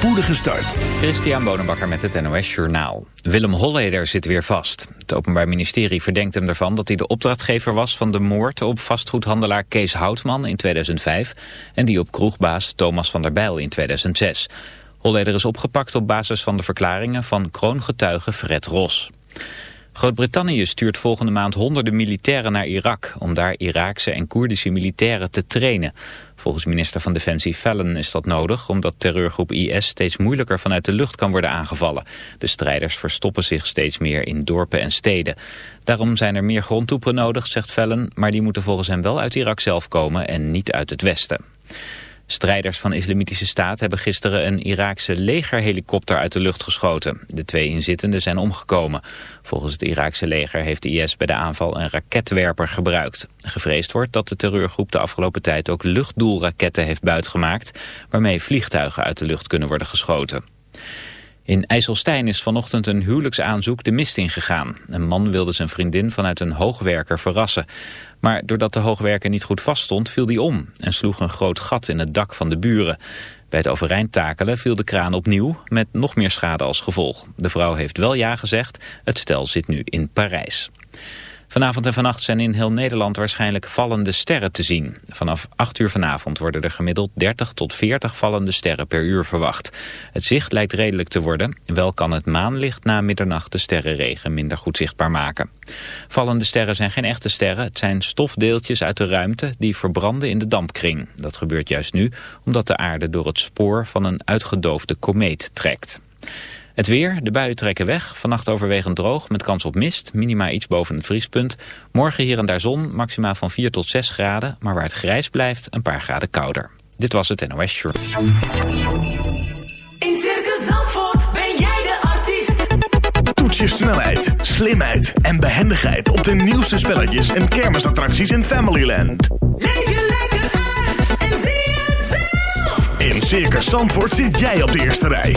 spoedige start. Christian Bonenbakker met het NOS Journaal. Willem Holleder zit weer vast. Het Openbaar Ministerie verdenkt hem ervan dat hij de opdrachtgever was... van de moord op vastgoedhandelaar Kees Houtman in 2005... en die op kroegbaas Thomas van der Bijl in 2006. Holleder is opgepakt op basis van de verklaringen van kroongetuige Fred Ros. Groot-Brittannië stuurt volgende maand honderden militairen naar Irak... om daar Iraakse en Koerdische militairen te trainen. Volgens minister van Defensie Fallon is dat nodig... omdat terreurgroep IS steeds moeilijker vanuit de lucht kan worden aangevallen. De strijders verstoppen zich steeds meer in dorpen en steden. Daarom zijn er meer grondtroepen nodig, zegt Fallon... maar die moeten volgens hem wel uit Irak zelf komen en niet uit het westen. Strijders van Islamitische Staat hebben gisteren een Iraakse legerhelikopter uit de lucht geschoten. De twee inzittenden zijn omgekomen. Volgens het Iraakse leger heeft de IS bij de aanval een raketwerper gebruikt. Gevreesd wordt dat de terreurgroep de afgelopen tijd ook luchtdoelraketten heeft buitgemaakt... waarmee vliegtuigen uit de lucht kunnen worden geschoten. In IJsselstein is vanochtend een huwelijksaanzoek de mist ingegaan. Een man wilde zijn vriendin vanuit een hoogwerker verrassen. Maar doordat de hoogwerker niet goed vaststond, viel die om... en sloeg een groot gat in het dak van de buren. Bij het overeind takelen viel de kraan opnieuw... met nog meer schade als gevolg. De vrouw heeft wel ja gezegd. Het stel zit nu in Parijs. Vanavond en vannacht zijn in heel Nederland waarschijnlijk vallende sterren te zien. Vanaf 8 uur vanavond worden er gemiddeld 30 tot 40 vallende sterren per uur verwacht. Het zicht lijkt redelijk te worden. Wel kan het maanlicht na middernacht de sterrenregen minder goed zichtbaar maken. Vallende sterren zijn geen echte sterren. Het zijn stofdeeltjes uit de ruimte die verbranden in de dampkring. Dat gebeurt juist nu omdat de aarde door het spoor van een uitgedoofde komeet trekt. Het weer, de buien trekken weg. Vannacht overwegend droog met kans op mist. Minima iets boven het vriespunt. Morgen hier en daar zon, maxima van 4 tot 6 graden. Maar waar het grijs blijft, een paar graden kouder. Dit was het NOS Short. In Circus Zandvoort ben jij de artiest. Toets je snelheid, slimheid en behendigheid op de nieuwste spelletjes en kermisattracties in Familyland. Leef je lekker uit en zie het zelf. In Circus Zandvoort zit jij op de eerste rij.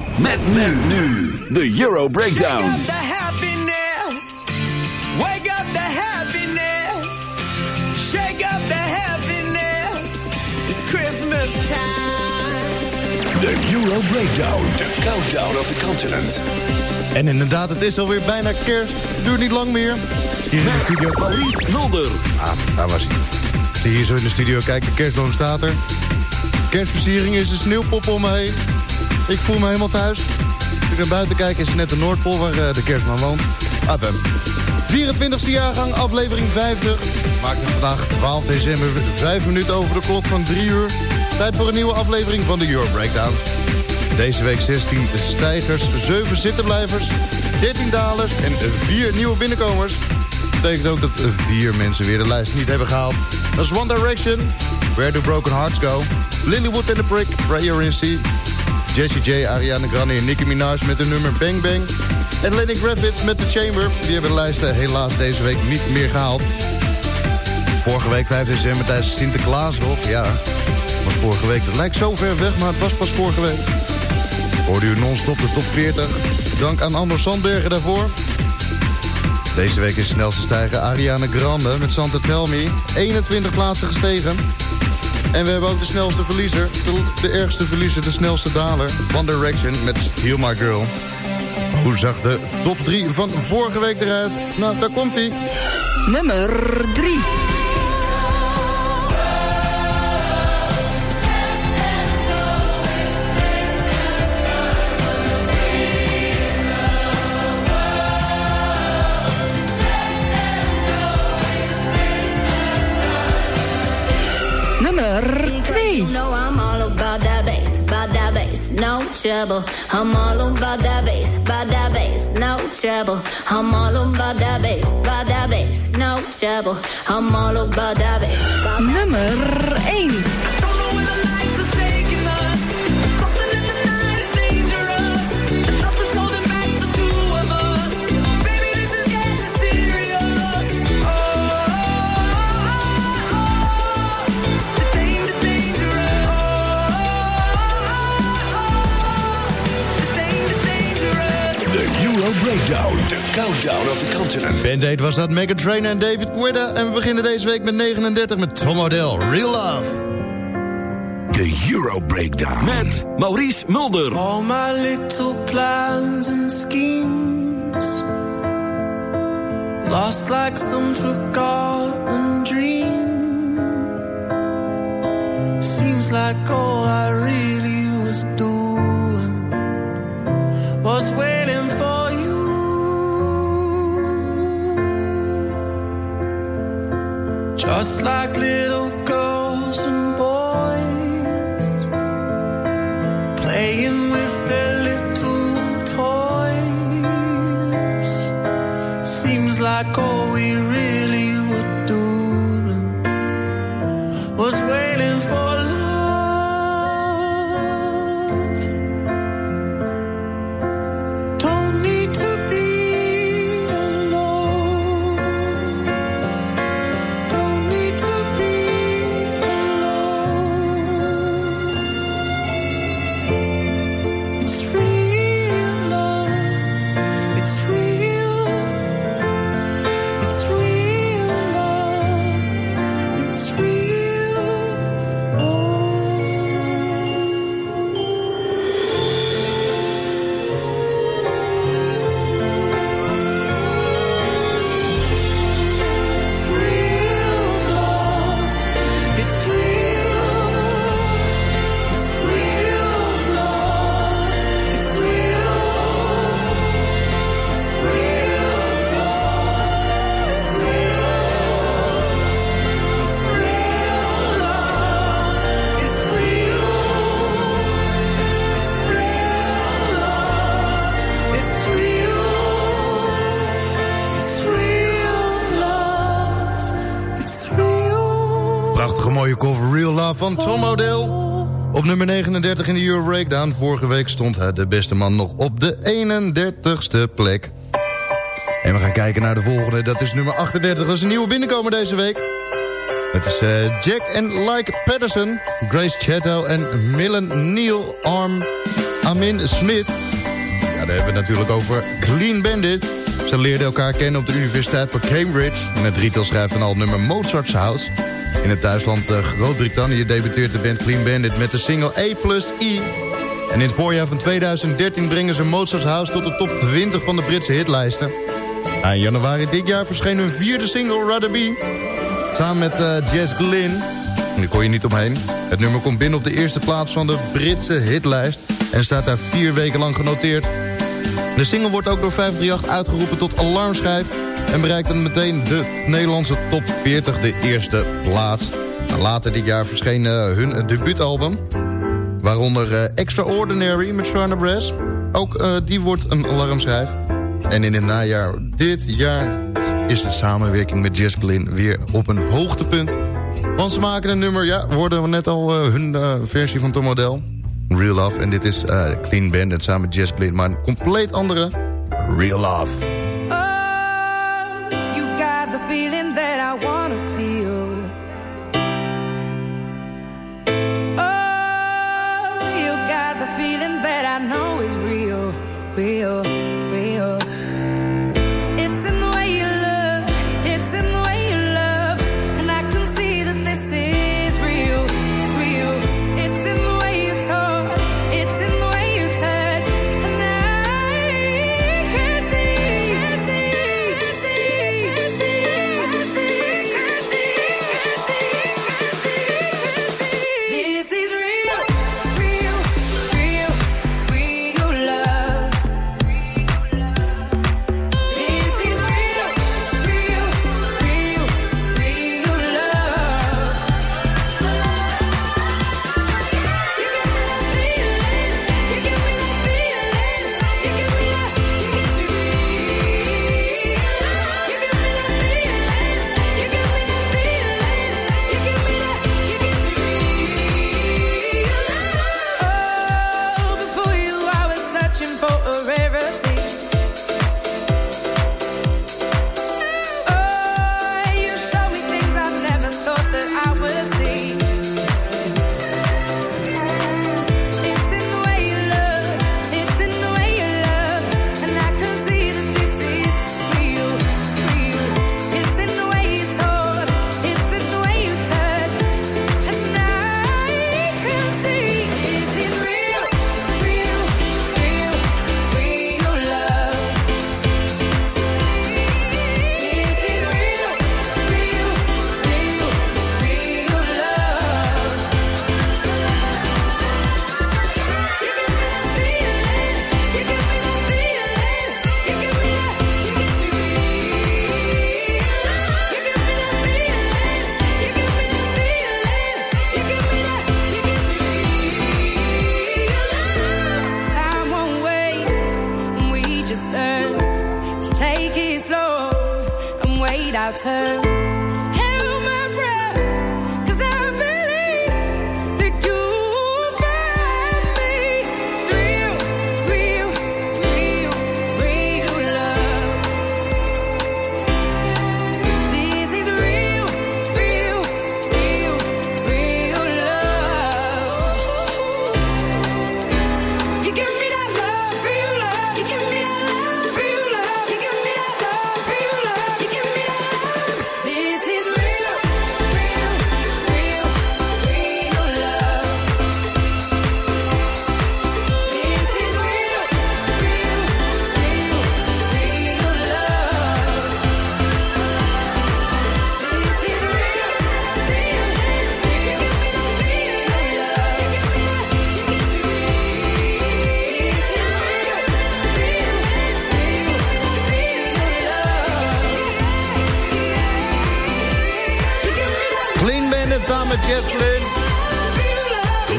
Met men nu. De Euro Breakdown. Wake up the happiness. Wake up the happiness. Shake up the happiness. It's Christmas time. De Euro Breakdown. De countdown of the continent. En inderdaad, het is alweer bijna kerst. Duurt niet lang meer. Hier in de studio. Maurice Mulder. Ah, daar was hij. Zie je hier zo in de studio, kijk, de kerstboom staat er. Kerstversiering is een sneeuwpop om me heen. Ik voel me helemaal thuis. Als ik naar buiten kijk, is het net de Noordpool waar eh, de kerstman woont. AFM. 24e jaargang, aflevering 50. Maakt het vandaag 12 december, 5 minuten over de klok van 3 uur. Tijd voor een nieuwe aflevering van de Euro Breakdown. Deze week 16 stijgers, 7 zittenblijvers, 13 dalers en 4 nieuwe binnenkomers. Dat betekent ook dat 4 mensen weer de lijst niet hebben gehaald. Dat is One Direction, Where Do Broken Hearts Go... Lilywood and the Prick, Prayer in Sea... Jessie J, Ariana Grande en Nicki Minaj met de nummer Bang Bang... en Lenny Kravitz met The Chamber. Die hebben de lijsten helaas deze week niet meer gehaald. Vorige week 5 december tijdens Sinterklaas nog, ja. Maar vorige week, dat lijkt zo ver weg, maar het was pas vorige week. Hoorde u non-stop de top 40. Dank aan Anders Sandbergen daarvoor. Deze week is snelste stijger Ariana Grande met Santa Tell Me. 21 plaatsen gestegen. En we hebben ook de snelste verliezer. De, de ergste verliezer, de snelste daler. One Direction met Steal My Girl. Hoe zag de top 3 van vorige week eruit? Nou, daar komt hij. Nummer 3. That bass, no trouble. I'm all about that bass, about that bass, no trouble. I'm all about that bass, about that bass, no trouble. I'm all about that bass. Nummer 1. Breakdown. De countdown of the continent. Band-Aid was dat Megan Trainor en David Guetta. En we beginnen deze week met 39 met Tom Odell. Real Love. De Euro Breakdown. Met Maurice Mulder. All my little plans and schemes Lost like some forgotten dream Seems like all I really was doing Just like little girls and boys in de Euro Breakdown. Vorige week stond hij de beste man nog op de 31ste plek. En we gaan kijken naar de volgende. Dat is nummer 38. Dat is een nieuwe binnenkomer deze week. Het is eh, Jack and Like Patterson, Grace Chatto en Millen Neil Arm Amin Smith. Ja, daar hebben we natuurlijk over Clean Bandit. Ze leerden elkaar kennen op de Universiteit van Cambridge. En het drietal schrijft al nummer Mozart's House... In het thuisland eh, Groot-Brittannië debuteert de band Clean Bandit met de single A plus I. En in het voorjaar van 2013 brengen ze Mozart's House tot de top 20 van de Britse hitlijsten. In januari dit jaar verscheen hun vierde single, Rather. Samen met eh, Jess Glynn. Daar kon je niet omheen. Het nummer komt binnen op de eerste plaats van de Britse hitlijst. En staat daar vier weken lang genoteerd. De single wordt ook door 538 uitgeroepen tot alarmschijf... en bereikt dan meteen de Nederlandse top 40 de eerste plaats. Later dit jaar verscheen eh, hun debuutalbum... waaronder eh, Extraordinary met Sharna Brass. Ook eh, die wordt een alarmschijf. En in het najaar dit jaar is de samenwerking met Jess Glynn weer op een hoogtepunt. Want ze maken een nummer, ja, worden we net al hun versie van Tom Model. Real Love. En dit is eh, Clean Bandit samen met Jess Glynn. Maar een compleet andere Real Love.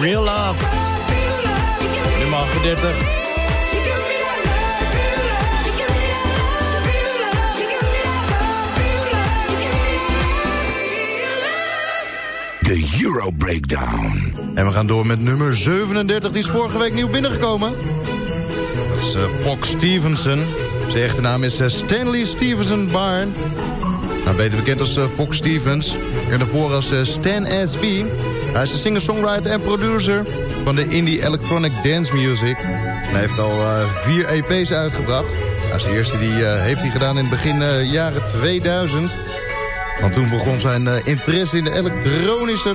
Real Love. Nummer 38. De Euro Breakdown. En we gaan door met nummer 37. Die is vorige week nieuw binnengekomen. Dat is eh, Fox Stevenson. Zijn echte naam is eh, Stanley Stevenson Barn. Nou, beter bekend als eh, Fox Stevens. En daarvoor als Stan S.B. Hij is de singer-songwriter en producer van de indie electronic dance music. Hij heeft al eh, vier EP's uitgebracht. Nou, zijn eerste die, eh, heeft hij gedaan in het begin eh, jaren 2000. Want toen begon zijn interesse in de elektronische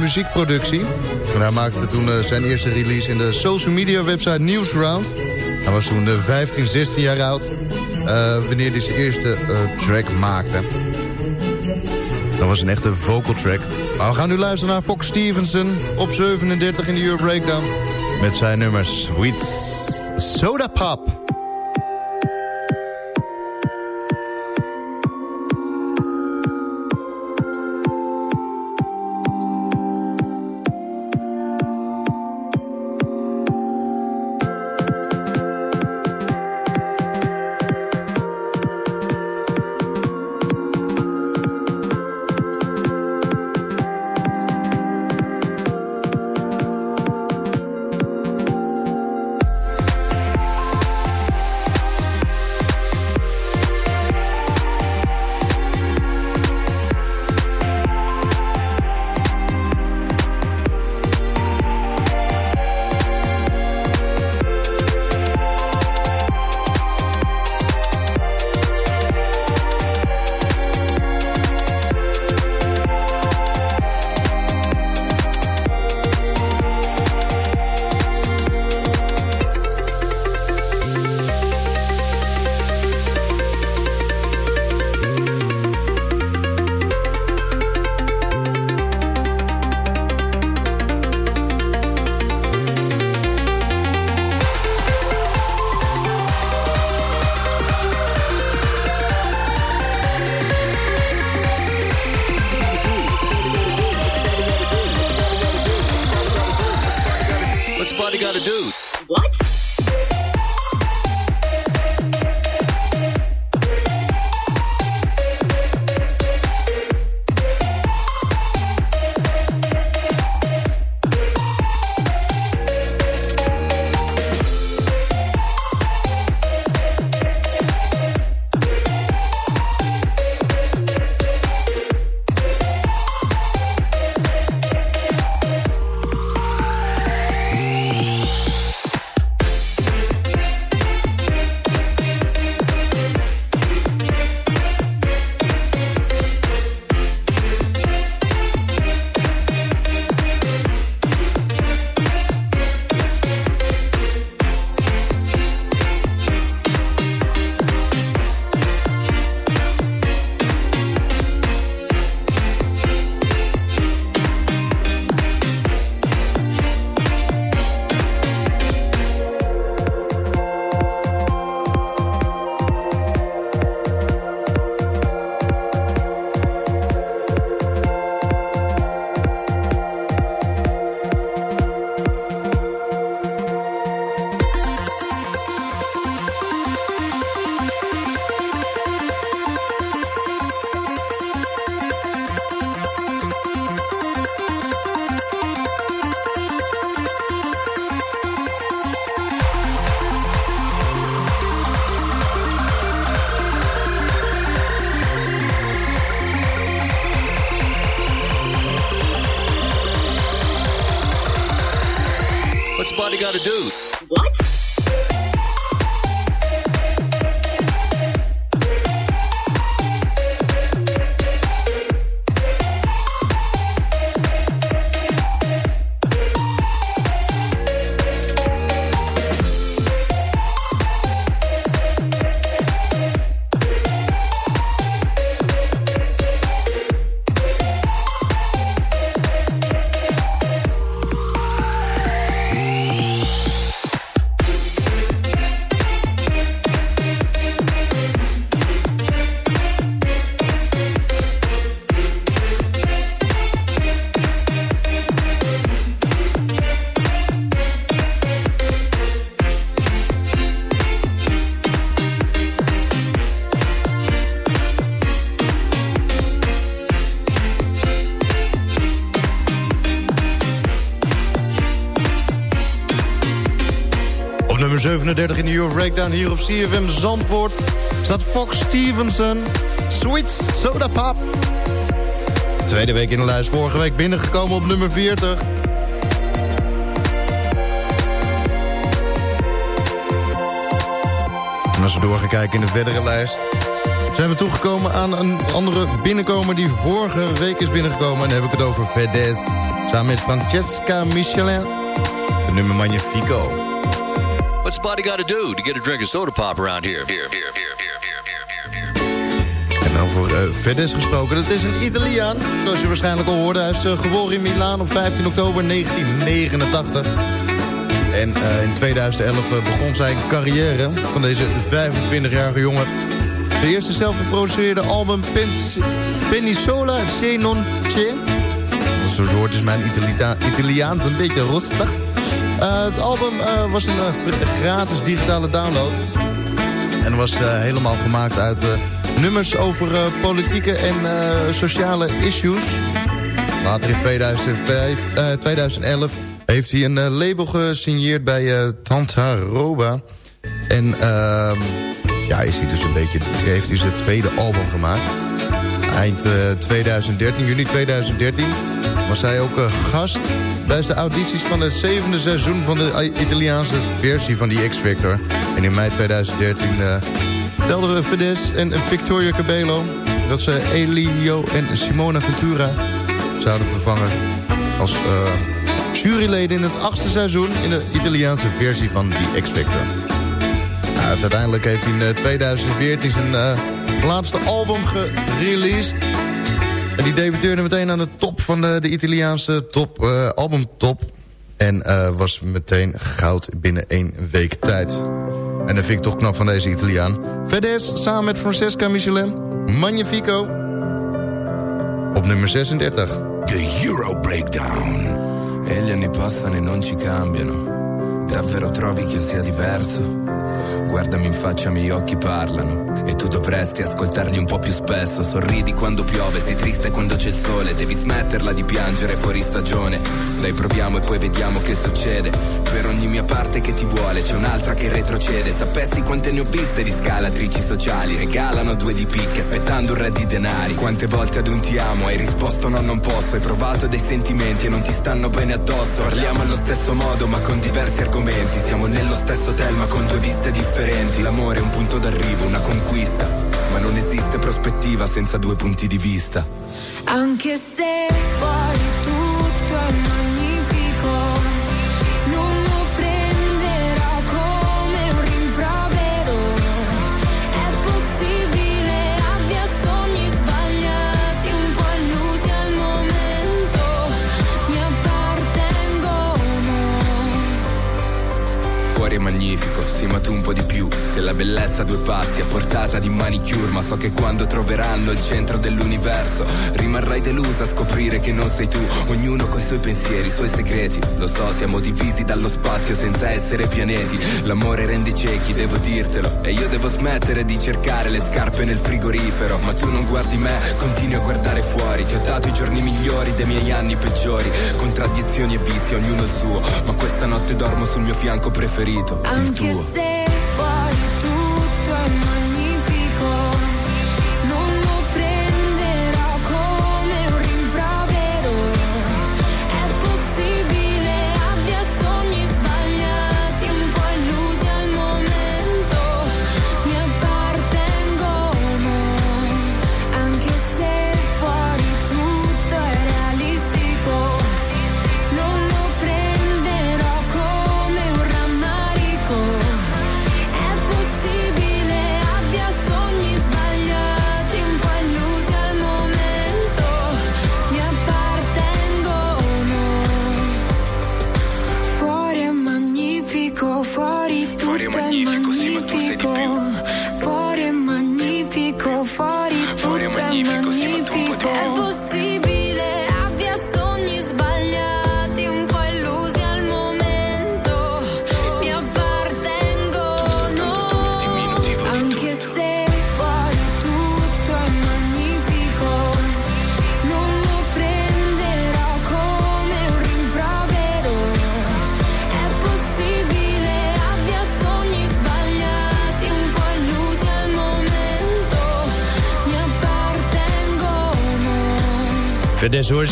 muziekproductie. En hij maakte toen zijn eerste release in de social media website Newsround. Hij was toen eh, 15, 16 jaar oud. wanneer hij zijn eerste track maakte. Dat was een echte vocal track. We gaan nu luisteren naar Fox Stevenson op 37 in de Euro Breakdown. Met zijn nummer Sweet Soda Pop. 30 in de Euro Breakdown hier op CFM Zandvoort... staat Fox Stevenson, Sweet Soda Pop. Tweede week in de lijst, vorige week binnengekomen op nummer 40. En als we door gaan kijken in de verdere lijst... zijn we toegekomen aan een andere binnenkomer die vorige week is binnengekomen. En dan heb ik het over Fedez, samen met Francesca Michelin. De nummer Magnifico. What's Buddy gotta do to get a drink of soda pop around here? En over uh, Fedez gesproken, dat is een Italiaan. Zoals je waarschijnlijk al hoorde, hij is uh, geboren in Milaan op 15 oktober 1989. En uh, in 2011 begon zijn carrière van deze 25-jarige jongen. De eerste zelfgeproduceerde album Penisola Se Non C'è. Hoort is mijn Italita Italiaans een beetje rustig. Uh, het album uh, was een uh, gratis digitale download. En was helemaal gemaakt uit nummers over politieke en sociale issues. Later in 2005, 2011 heeft hij een label gesigneerd bij Tantaroba. En ehm, ja, is hij dus een beetje, heeft hij zijn tweede album gemaakt. Eind 2013, juni 2013, was hij ook gast tijdens de audities van het zevende seizoen van de Italiaanse versie van die X-Factor. En in mei 2013 uh, telden we Fedez en Victoria Cabello... dat ze Elio en Simona Ventura zouden vervangen als uh, juryleden in het achtste seizoen... in de Italiaanse versie van die X-Factor. Nou, uiteindelijk heeft hij in 2014 zijn uh, laatste album gereleased... En die debuteerde meteen aan de top van de, de Italiaanse top, uh, albumtop. En uh, was meteen goud binnen één week tijd. En dat vind ik toch knap van deze Italiaan. Fedez samen met Francesca Michelin. Magnifico. Op nummer 36. The Euro Breakdown. E gli anni passano e non ci cambiano. Davvero trovi che io sia diverso? Guardami in faccia, i miei occhi parlano. E tu dovresti ascoltarli un po' più spesso. Sorridi quando piove, sei triste quando c'è il sole. Devi smetterla di piangere fuori stagione. Dai, proviamo e poi vediamo che succede. Per ogni mia parte che ti vuole, c'è un'altra che retrocede. Sapessi quante ne ho viste di scalatrici sociali. Regalano due di picche aspettando un re di denari. Quante volte ad un ti amo hai risposto no, non posso. Hai provato dei sentimenti e non ti stanno bene addosso. Parliamo allo stesso modo, ma con diversi argomenti. Siamo nello stesso hotel, ma con due viste differenti. L'amore è un punto d'arrivo, una conquista. Ma non esiste prospettiva senza due punti di vista. Anche se poi ma tu un po' di più. Se la bellezza a due passi a portata di manicure, ma so che quando troveranno il centro dell'universo rimarrai delusa a scoprire che non sei tu. Ognuno coi suoi pensieri, i suoi segreti. Lo so, siamo divisi dallo spazio senza essere pianeti. L'amore rende ciechi, devo dirtelo. E io devo smettere di cercare le scarpe nel frigorifero. Ma tu non guardi me, continui a guardare fuori. Ti ho dato i giorni migliori dei miei anni peggiori. Contraddizioni e vizi, ognuno il suo. Ma questa notte dormo sul mio fianco preferito, il tuo. Se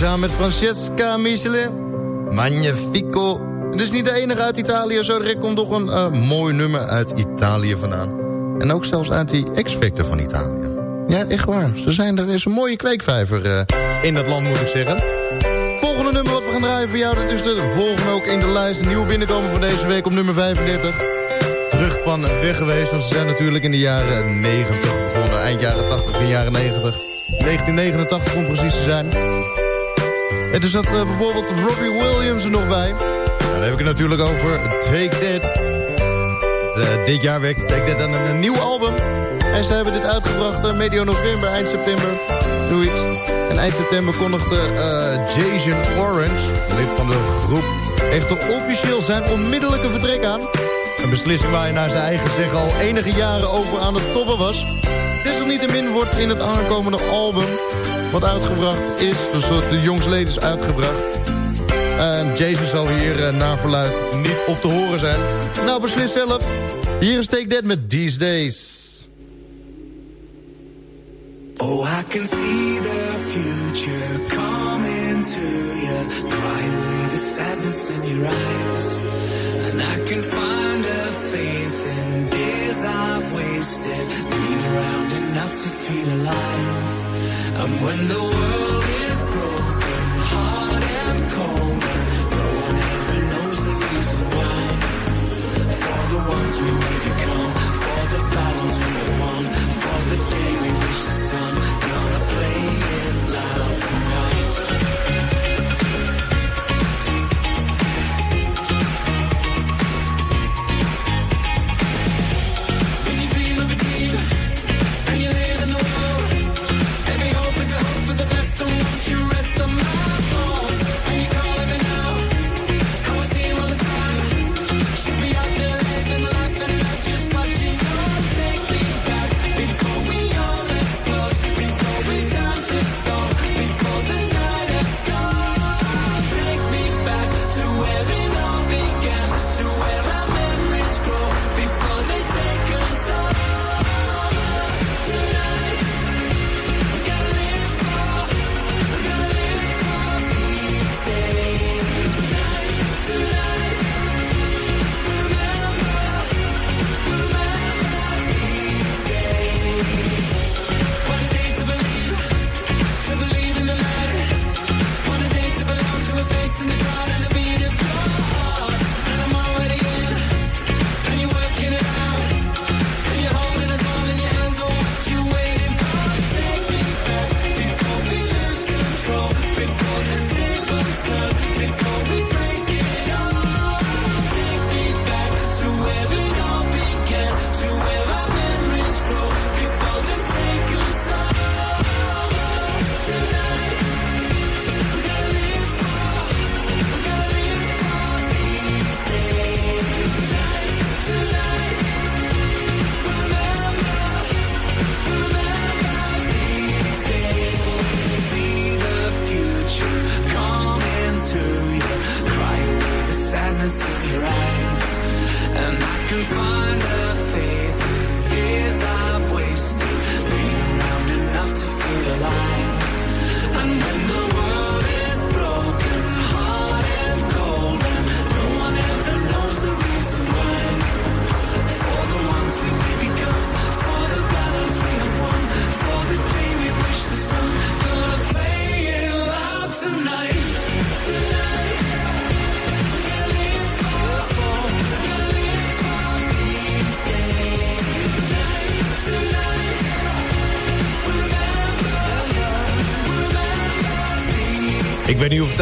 samen met Francesca Michelin. Magnifico. Het is niet de enige uit Italië. Zo direct komt nog een eh, mooi nummer uit Italië vandaan. En ook zelfs uit die X-Factor van Italië. Ja, echt waar. Ze zijn, er is een mooie kweekvijver eh, in het land, moet ik zeggen. Volgende nummer wat we gaan draaien voor jou... dat is de volgende ook in de lijst. Nieuw binnenkomen van deze week op nummer 35. Terug van weg geweest, want ze zijn natuurlijk in de jaren 90 begonnen. Eind jaren 80, begin jaren 90. 1989 om precies te zijn. En er zat eh, bijvoorbeeld Robbie Williams er nog bij. Nou, dan heb ik het natuurlijk over Take That. Dit jaar werkt Take That aan een, nieuw album. En ze hebben dit uitgebracht eh, medio november, eind september. Zoiets. En eind september kondigde eh, Jason Orange, lid van de groep... heeft er officieel zijn onmiddellijke vertrek aan. Een beslissing waar hij naar zijn eigen zeggen al enige jaren over aan het toppen was. Desalniettemin wordt in het aankomende album wat uitgebracht is, dus de jongsleden is uitgebracht. En Jason zal hier eh, naar verluid niet op te horen zijn. Nou, beslis zelf. Hier is Take That met These Days. Oh, I can see the future coming to you, with the sadness in your eyes. And I can find a faith in days I've wasted, been around enough to feel alive. we make it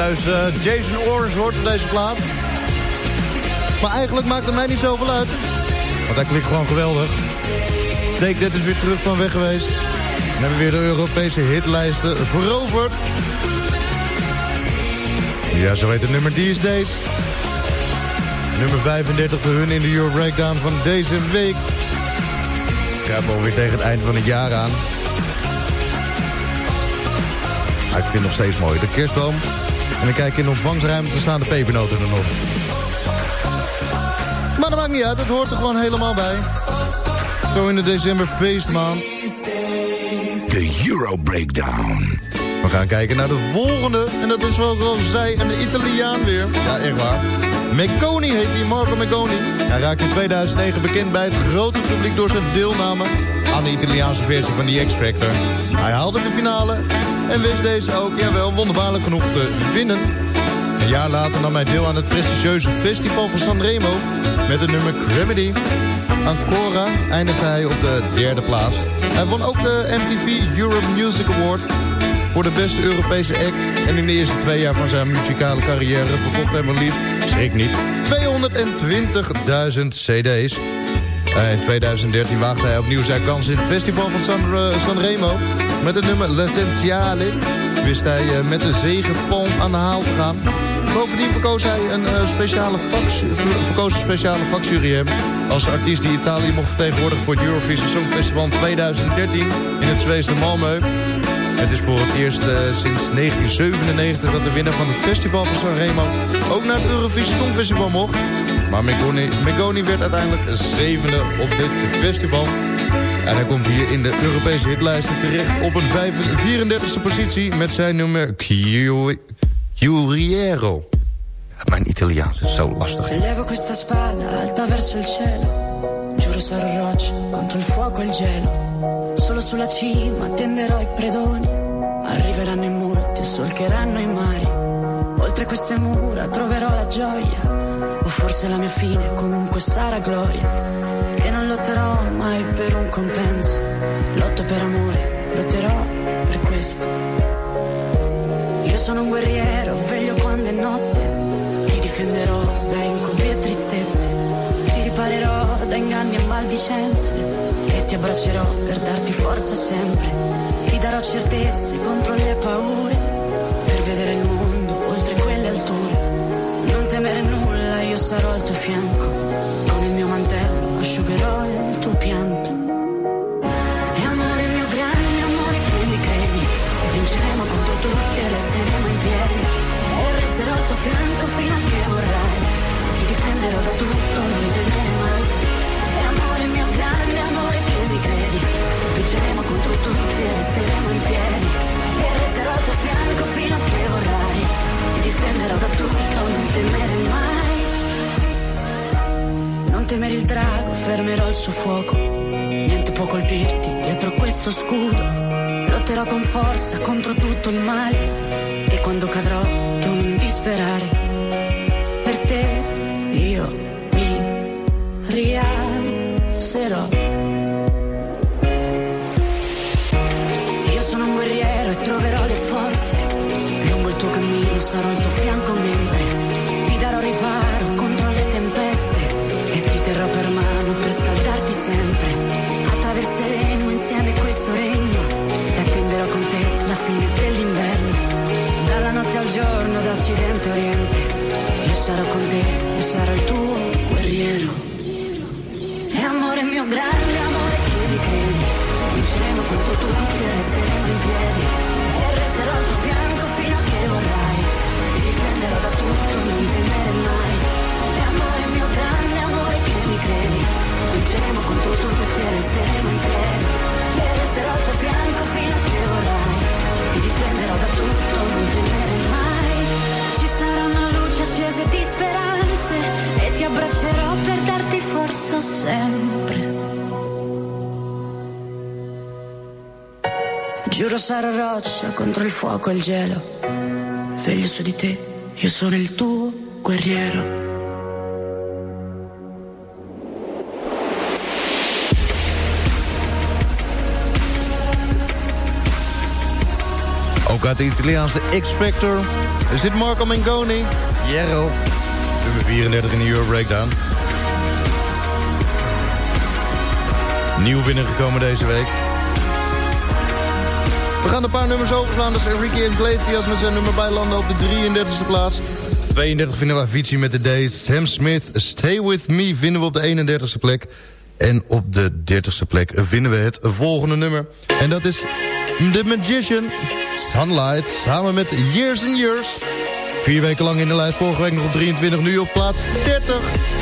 thuis eh, Jason Orange hoort op deze plaat. Maar eigenlijk maakt het mij niet zoveel uit. Want hij klinkt gewoon geweldig. Take That is weer terug van weg geweest. We hebben weer de Europese hitlijsten veroverd. Ja, zo heet het nummer These Days. Nummer 35 voor hun in de Euro Breakdown van deze week. Kruipen we alweer tegen het eind van het jaar aan. Maar ik vind het nog steeds mooi. De kerstboom. En dan kijk in de ontvangstruimte, staan de pepernoten er nog. Maar dat maakt niet uit, het hoort er gewoon helemaal bij. Zo in de december feestmaand. De Euro Breakdown. We gaan kijken naar de volgende. En dat is wel gewoon zij en de Italiaan weer. Ja, echt waar. Mecconi heet hij, Marco Mecconi. Hij raakte in 2009 bekend bij het grote publiek door zijn deelname aan de Italiaanse versie van The X Factor. Hij haalde de finale en wist deze ook, jawel, wonderbaarlijk genoeg te winnen. Een jaar later nam hij deel aan het prestigieuze festival van Sanremo met het nummer Gravity. Ancora eindigde hij op de derde plaats. Hij won ook de MTV Europe Music Award voor de beste Europese act. En in de eerste twee jaar van zijn muzikale carrière verkocht hij maar liefst, schrik niet, 220.000 cd's. In 2013 waagde hij opnieuw zijn kans in het festival van San, eh, Sanremo. Met het nummer L'Essentiale wist hij eh, met de zegenpalm aan de haal te gaan. Bovendien verkoos hij een eh, speciale vaks, verkoos speciale als artiest die Italië mocht vertegenwoordigen voor het Eurovision Songfestival in 2013 in het Zweedse Malmö. Het is voor het eerst eh, sinds 1997 dat de winnaar van het festival van Sanremo ook naar het Eurovision Songfestival mocht. Maar Megoni, Megoni werd uiteindelijk zevende op dit festival. En hij komt hier in de Europese hitlijsten terecht op een 34e positie met zijn nummer. Ja, Mijn Italiaans is zo lastig. Levo questa spada alta verso il cielo. Giuro sarò roccia contro il fuoco e il gelo. Solo sulla cima tenderò i predoni. Arriveranno in molti solcheranno i mari. Oltre queste mura troverò la gioia. O forse la mia fine comunque sarà gloria. Lotterò mai per un compenso. Lotto per amore, lotterò per questo. Io sono un guerriero, veglio quando è notte. Ti difenderò da incubi e tristezze. Ti riparerò da inganni e maldicenze. E ti abbraccerò per darti forza sempre. Ti darò certezze contro le paure. Per vedere il mondo oltre quelle alture. Non temere nulla, io sarò al tuo fianco. Con il mio mantello asciugherò Ti difenderò da tutto, non temere mai E amore mio grande amore che mi credi Vinceremo contro tutti e resteremo in piedi E resterò al tuo fianco fino a che vorrai Ti difenderò da tutto, non temere mai non temere il drago, fermerò il suo fuoco. Niente può colpirti dietro questo scudo. Lotterò con forza contro tutto il male. E quando cadrò, tu non disperare. Rialzerò. Io sono un guerriero e troverò le forze. Lungo il tuo cammino sarò al tuo fianco mentre ti darò riparo contro le tempeste e ti terrò per mano per scaldarti sempre. Attraverseremo insieme questo regno e attenderò con te la fine dell'inverno. Dalla notte al giorno, da occidente a oriente, io sarò con te e sarò il tuo guerriero. Amore mio grande amore che mi credi, vinceremo contro tutti e resteremo in piedi. E resterò al tuo fianco fino a che vorrai, ti difenderò da tutto, non temere mai. E amore mio grande amore che mi credi, vinceremo contro tutti e resteremo accesa di speranze e ti abbraccerò per darti forza sempre. Giuro sarò roccia contro il fuoco e il gelo. Veglio su di te, io sono il tuo guerriero. Ook uit de Italiaanse X-Factor. Er zit Marco Mengoni. Jero. Nummer 34 in de Euro Breakdown. Nieuw binnengekomen deze week. We gaan een paar nummers overgaan. Dat is Enrique Iglesias met zijn nummer bij landen op de 33e plaats. 32 vinden we Avicii met de Days. Sam Smith, Stay With Me vinden we op de 31e plek. En op de 30e plek vinden we het volgende nummer. En dat is The Magician, Sunlight, samen met Years and Years. Vier weken lang in de lijst, vorige week nog op 23, nu op plaats 30.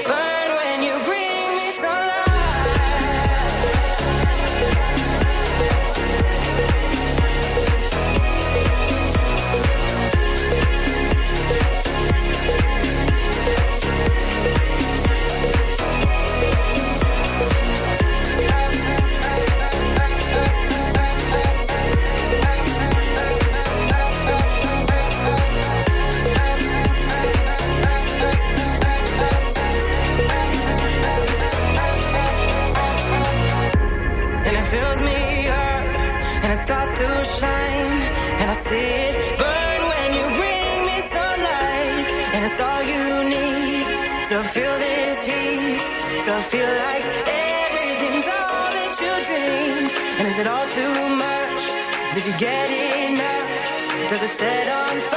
did you get enough does it set on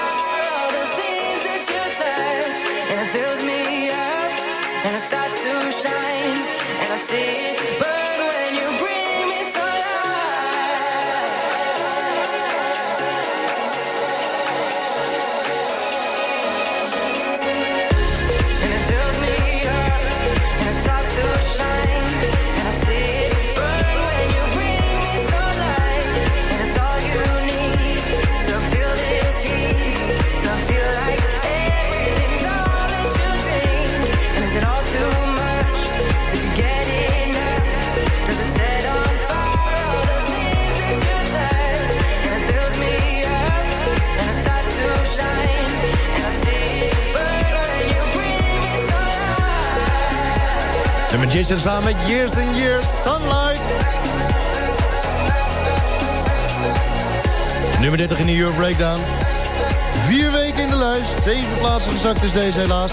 Magician samen met Years and Years, Sunlight. Nummer 30 in de Euro Breakdown. Vier weken in de lijst. Zeven plaatsen gezakt is deze helaas.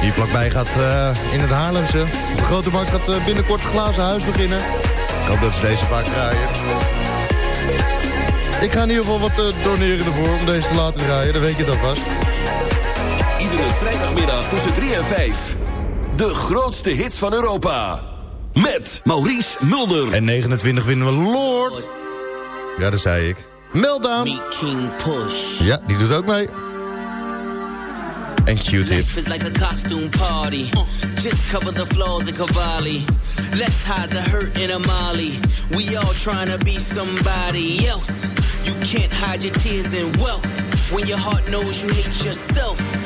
Hier vlakbij gaat eh, in het Haarlemse. De grote markt gaat eh, binnenkort glazen huis beginnen. Ik hoop dat ze deze vaak draaien. Ik ga in ieder geval wat uh, doneren ervoor om deze te laten draaien. Dan weet je dat vast. Iedere vrijdagmiddag tussen 3 en 5. De grootste hits van Europa. Met Maurice Mulder. En 29 vinden we Lord. Ja, dat zei ik. Meltdown. King Push. Ja, die doet ook mee. En Q-tip. Life is like a costume party. Uh, just cover the flaws in Cavalli. Let's hide the hurt in Amali. We all trying to be somebody else. You can't hide your tears in wealth. When your heart knows you hate yourself.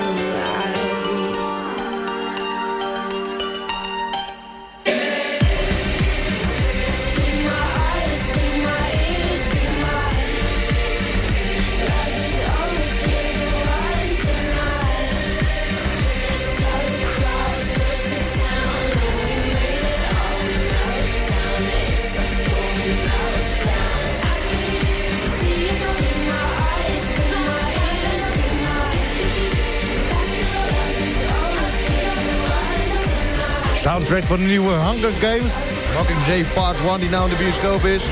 Soundtrack van de nieuwe Hunger Games. Mockingjay Part 1 die nou in de bioscoop is.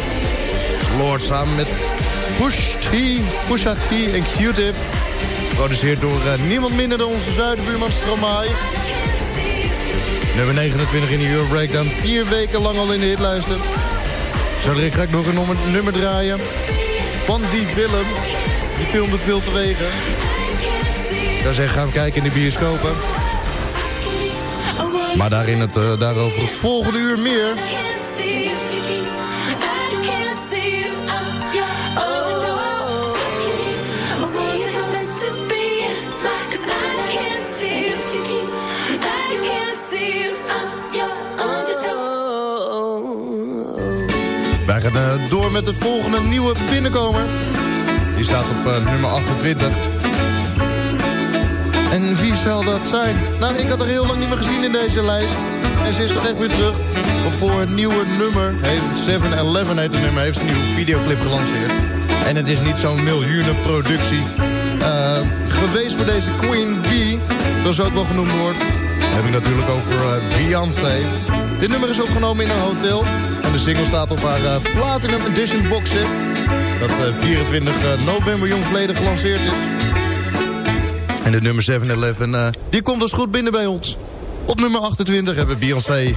Lord samen met Push T, Pusha T en Q-Tip. Geproduceerd door eh, niemand minder dan onze zuidenbuurman Stromae. Nummer 29 in de Euro Breakdown. Vier weken lang al in de hitlijsten. Zo direct ga ik nog een nummer, draaien. Van die film. Die film doet veel hè. Ik zou zeggen, gaan kijken in de bioscopen. Maar daarin het, eh, daarover het volgende uur meer. Wij gaan eh, door met het volgende nieuwe binnenkomer. Die staat op eh, nummer 28. Wie zal dat zijn? Nou, ik had er heel lang niet meer gezien in deze lijst. En ze is toch echt weer terug. Voor een nieuwe nummer. Heeft 7-Eleven heet het nummer. Heeft een nieuwe videoclip gelanceerd. En het is niet zo'n miljoenenproductie. eh geweest voor deze Queen Bee. Zoals ook wel genoemd wordt. Heb ik natuurlijk over eh, Beyoncé. Dit nummer is opgenomen in een hotel. En de single staat op haar eh, Platinum Edition box. Dat eh, 24 november jongsleden gelanceerd is. En de nummer 7-Eleven, eh, die komt dus goed binnen bij ons. Op nummer 28 hebben we Beyoncé.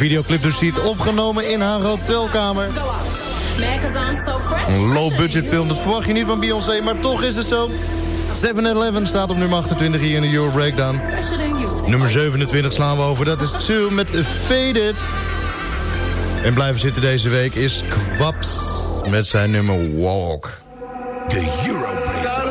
Videoclip dus ziet, opgenomen in haar hotelkamer. Een low-budget film, dat verwacht je niet van Beyoncé, maar toch is het zo. 7-Eleven staat op nummer 28 hier in de Euro Breakdown. Nummer 27 slaan we over, dat is Chill met Faded. En blijven zitten deze week is Kwaps met zijn nummer Walk. The Euro Gotta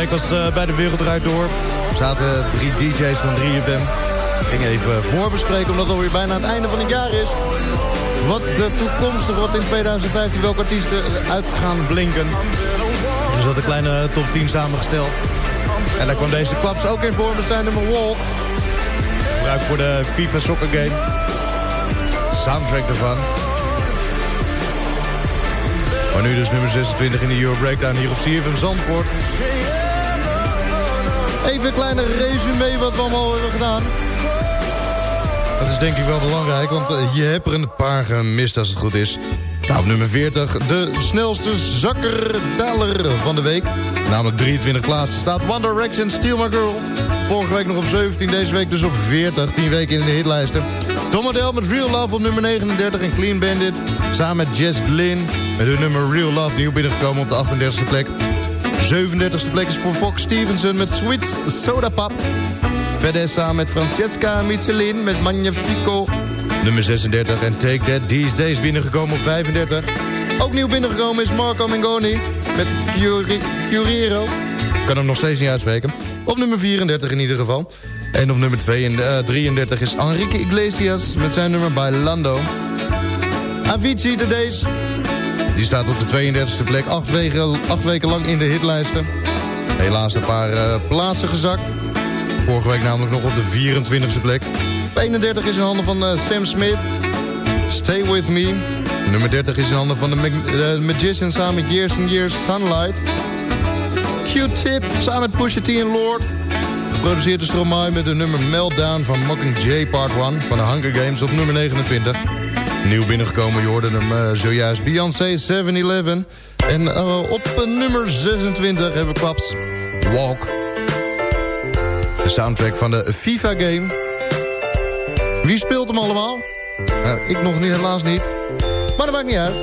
Week was eh, bij de Wereld Draait Door. Er zaten drie DJ's van 3FM. Ging even voorbespreken, omdat het alweer bijna het einde van het jaar is. Wat de toekomstig wordt in 2015, welke artiesten uit gaan blinken. Er zat een kleine top 10 samengesteld. En daar kwam deze klaps ook in voor met zijn nummer Walk. Gebruikt voor de FIFA Soccer Game. Soundtrack ervan. Maar nu dus nummer 26 in de Euro Breakdown hier op CFM Zandvoort. Even een kleine resume wat we allemaal hebben gedaan. Dat is denk ik wel belangrijk, want eh, je hebt er een paar gemist als het goed is. Nou, op nummer 40, de snelste zakkerdaler van de week. Namelijk 23 plaatsen staat One Direction, Steal My Girl. Vorige week nog op 17, deze week dus op 40. 10 weken in de hitlijsten. Tom Adele met Real Love op nummer 39 en Clean Bandit. Samen met Jess Glynn met hun nummer Real Love nieuw binnengekomen op de 38e plek. 37e plek is voor Fox Stevenson met Sweet Soda Pop. Verder samen met Francesca Michelin met Magnifico. Nummer 36 en Take That These Days binnengekomen op 35. Ook nieuw binnengekomen is Marco Mengoni met Curi- Curero. Ik kan hem nog steeds niet uitspreken. Op nummer 34 in ieder geval. En op nummer 2 en, eh, 33 is Enrique Iglesias met zijn nummer bij Lando. Avicii The Days. Die staat op de 32e plek. Acht weken, acht weken lang in de hitlijsten. Helaas een paar eh, plaatsen gezakt. Vorige week namelijk nog op de 24e plek. Op 31 is in handen van eh, Sam Smith. Stay With Me. Nummer 30 is in handen van de Mag- eh, Magician samen met Years and Years Sunlight. Q-Tip samen met Pusha T en Lord. Geproduceerd is Stromae met de nummer Meltdown van Mockingjay Part 1 van de Hunger Games op nummer 29. Nieuw binnengekomen, je hoorde hem eh, zojuist. Beyoncé 7-Eleven. En eh, op eh, nummer 26 hebben we Klaps Walk. De soundtrack van de FIFA-game. Wie speelt hem allemaal? Nou, ik nog niet, helaas niet. Maar dat maakt niet uit.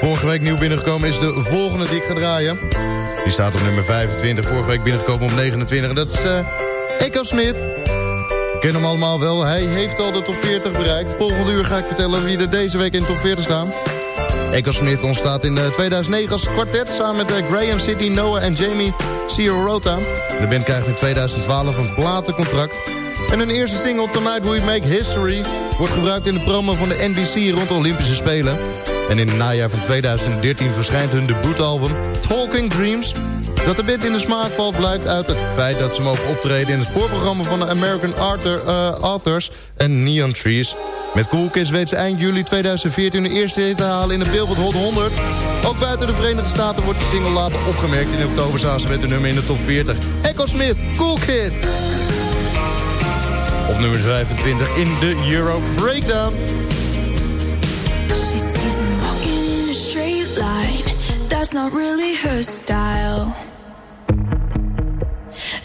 Vorige week nieuw binnengekomen is de volgende die ik ga draaien. Die staat op nummer 25. Vorige week binnengekomen op 29. En dat is Echo Smith. Ken hem allemaal wel. Hij heeft al de top 40 bereikt. Volgende uur ga ik vertellen wie er deze week in de top 40 staan. Echo Smith ontstaat in eh, 2009 als kwartet... samen met eh, Graham City, Noah en Jamie Ciarota. De band krijgt in 2012 een platencontract. En hun eerste single, Tonight We Make History... wordt gebruikt in de promo van de NBC rond de Olympische Spelen. En in het najaar van 2013 verschijnt hun debuutalbum Talking Dreams... Dat de band in de smaak valt blijkt uit het feit dat ze mogen optreden... in het voorprogramma van de American Author, eh, Authors en Neon Trees. Met Cool Kids weet ze eind juli 2014 de eerste hit te halen in de Billboard Hot 100. Ook buiten de Verenigde Staten wordt de single later opgemerkt. In oktober staan ze met de nummer in de top 40. Echo Smith, Cool Kid. Op nummer 25 in de Euro Breakdown. She sees in straight line. That's not really her style.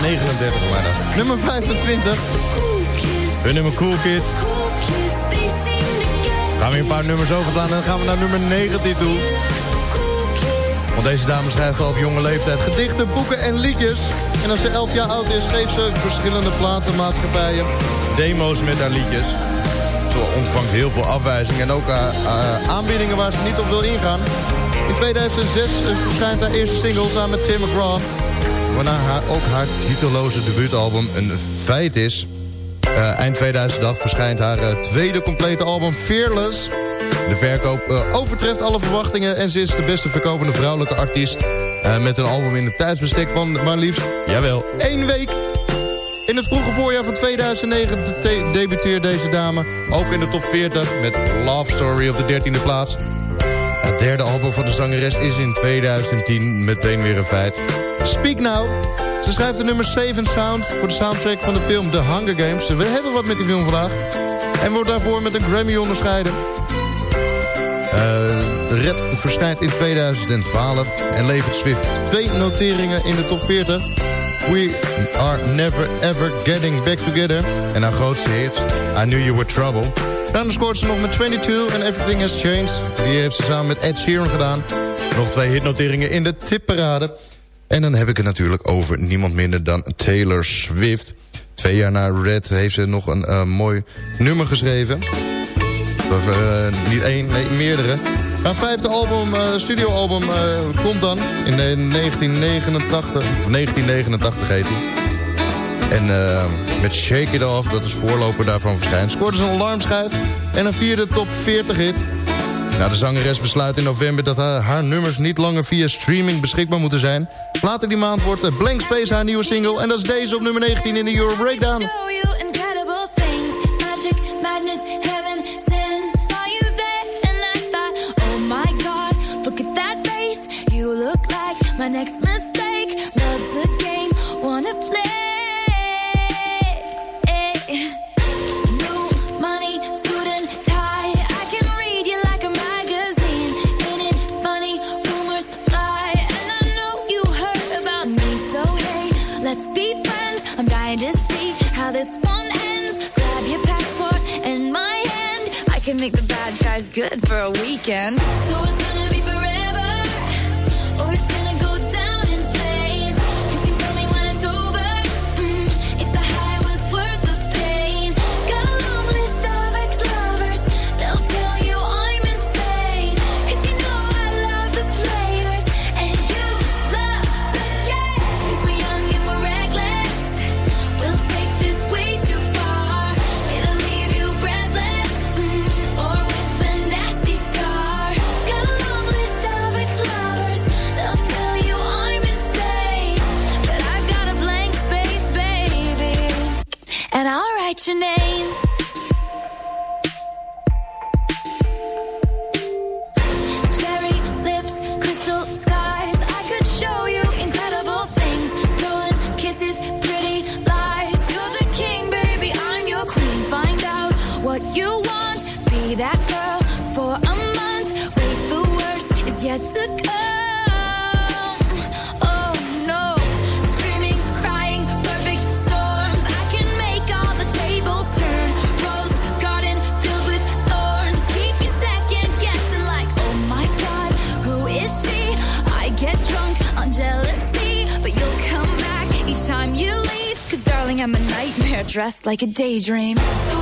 9, eh, 39 maar dan. Nummer 25. Hun nummer Cool Kids. Gaan we een paar nummers overslaan en dan gaan we naar nummer 19 toe. Want deze dame schrijft al op jonge leeftijd gedichten, boeken en liedjes. En als ze 11 jaar oud is, geeft ze verschillende platenmaatschappijen demo's met haar liedjes. Ze ontvangt heel veel afwijzingen en ook eh, eh, aanbiedingen waar ze niet op wil ingaan. In 2006 verschijnt haar eerste single samen met Tim McGraw. Waarna haar, ook haar titelloze debuutalbum een feit is. Eh, eind 2008 verschijnt haar eh, tweede complete album Fearless. De verkoop eh, overtreft alle verwachtingen... en ze is de beste verkopende vrouwelijke artiest... met een album in het tijdsbestek van maar liefst, jawel, één week. In het vroege voorjaar van 2009 de- debuteert deze dame... ook in de top 40 met Love Story op de 13e plaats. Derde album van de zangeres is in 2010 meteen weer een feit. Speak Now. Ze schrijft de nummer 7 Sound voor de soundtrack van de film The Hunger Games. We hebben wat met die film vandaag. En wordt daarvoor met een Grammy onderscheiden. Eh, de verschijnt in 2012 en levert Swift twee noteringen in de top 40. We are never ever getting back together. En haar grootste hit, I Knew You Were Trouble. Daarna scoort ze nog met 22 en Everything Has Changed. Die heeft ze samen met Ed Sheeran gedaan. Nog twee hitnoteringen in de tipparade. En dan heb ik het natuurlijk over niemand minder dan Taylor Swift. Twee jaar na Red heeft ze nog een eh, mooi nummer geschreven. Of, eh, niet één, nee, meerdere. Haar vijfde album, eh, studioalbum komt dan in eh, 1989. Of 1989 heet hij. En eh, met Shake It Off, dat is voorloper daarvan verschijnt... scoorde ze een alarmschijf en een vierde top 40 hit. Nou, de zangeres besluit in november dat haar, nummers niet langer via streaming beschikbaar moeten zijn. Later die maand wordt eh, Blank Space haar nieuwe single... en dat is deze op nummer 19 in de Euro Breakdown. show you incredible good for a weekend. So like a daydream. So